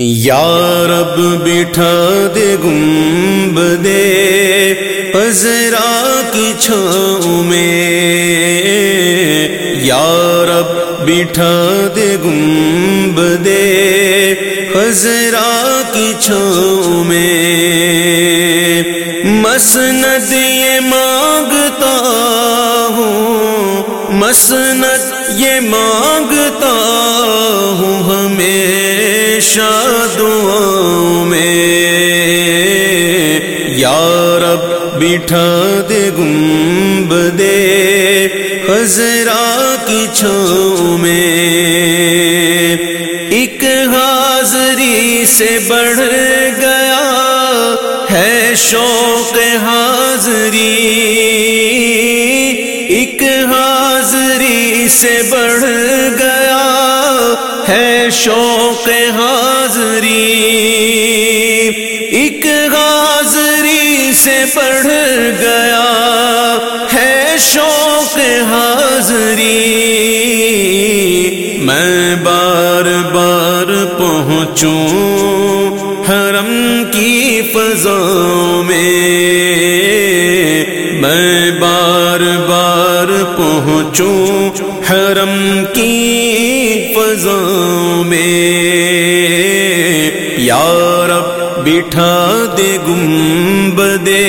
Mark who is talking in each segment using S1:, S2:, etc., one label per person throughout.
S1: یا رب بٹھا دے گمب دے پذرا کی چھاؤں میں۔ یا رب بٹھا دے گمب دے پذرا کی چھاؤں میں۔ مسند یہ مانگتا ہوں، مسند یہ مانگتا ہوں ہمیں۔ دعاؤں میں، یا رب بٹھا دے گمب دے خزرا کی چھو میں۔ ایک حاضری سے بڑھ گیا ہے شوق حاضری۔ سے بڑھ گیا ہے شوق حاضری۔ ایک حاضری سے پڑھ گیا ہے شوق حاضری۔ میں بار بار پہنچوں حرم کی فضا میں۔ میں بار پہنچوں حرم کی فضا میں۔ یار بٹھا دے گنبدے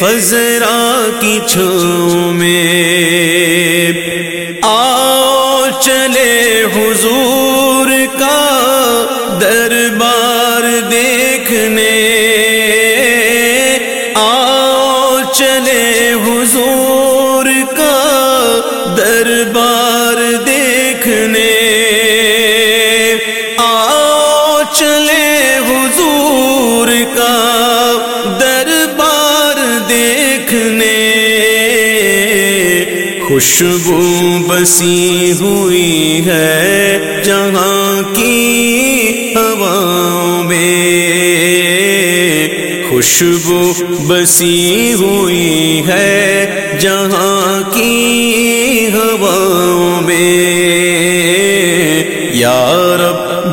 S1: خزرا کی چھو میں۔ دربار دیکھنے۔ چلے حضور کا دربار دیکھنے۔ خوشبو بسی ہوئی ہے جہاں کی ہوا میں۔ خوشبو بسی ہوئی ہے جہاں کی ہوا میں۔ یار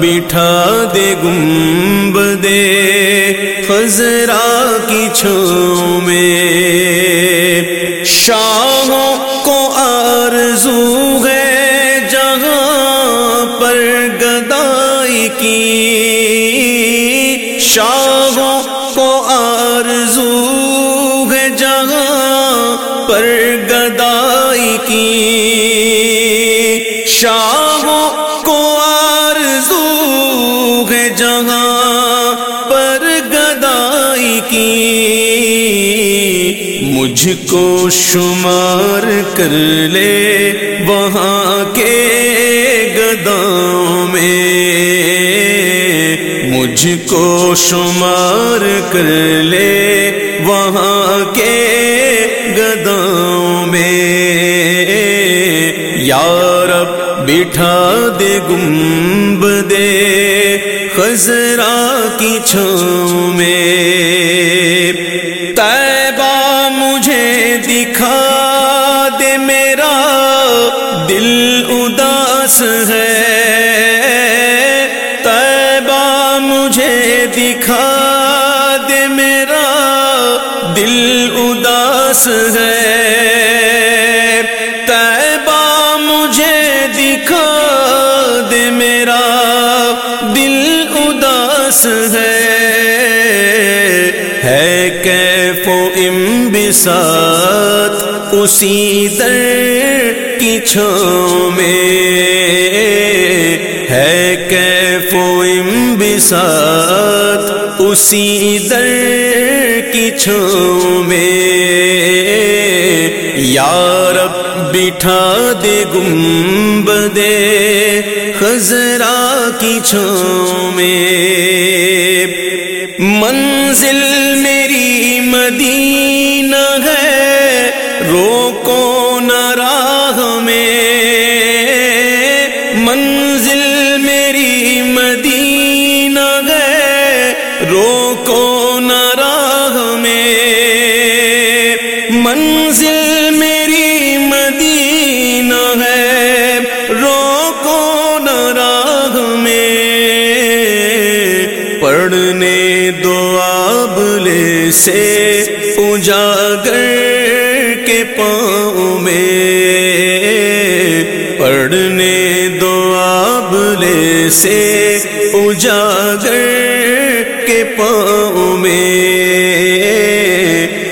S1: بٹھا دے گمب دے خزرا کی چھو میں۔ شاہوں کو آرزو ہے جہاں پر گدائی کی۔ شاہوں کو آرزو ہے جہاں پر گدائی کی۔ شاہوں کو جہاں پر گدائی کی۔ مجھ کو شمار کر لے وہاں کے گداؤں میں۔ مجھ کو شمار کر لے وہاں کے یارب بٹھا دے گمب دے خزرا کی چھو میں۔ طیبہ مجھے دکھا دے میرا، دل اداس ہے۔ طیبہ مجھے دکھا دے میرا، دل اداس ہے۔ ہے۔ کیف و امبسات اسی در کی چھو میں۔ ہے کیف و امبسات اسی در کی چھو میں۔ یارب بٹھا دے گمب دے خزرا کی چھو میں۔ منزل میری مدینہ ہے، روکو نہ راہ میں۔ منزل میری مدینہ ہے، روکو نہ راہ میں۔ منزل میری آبلے سے اجاگر کے پاؤں میں پڑھنے دو آبلے سے اجاگر کے پاؤں میں۔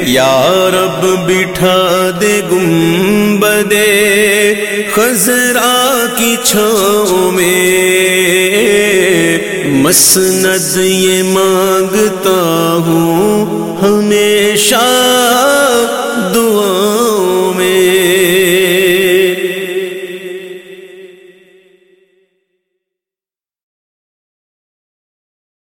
S1: یا رب بٹھا دے گنبدے خزرا کی چھاؤں میں۔ مسند یہ مانگتا ہوں ہمیشہ دعا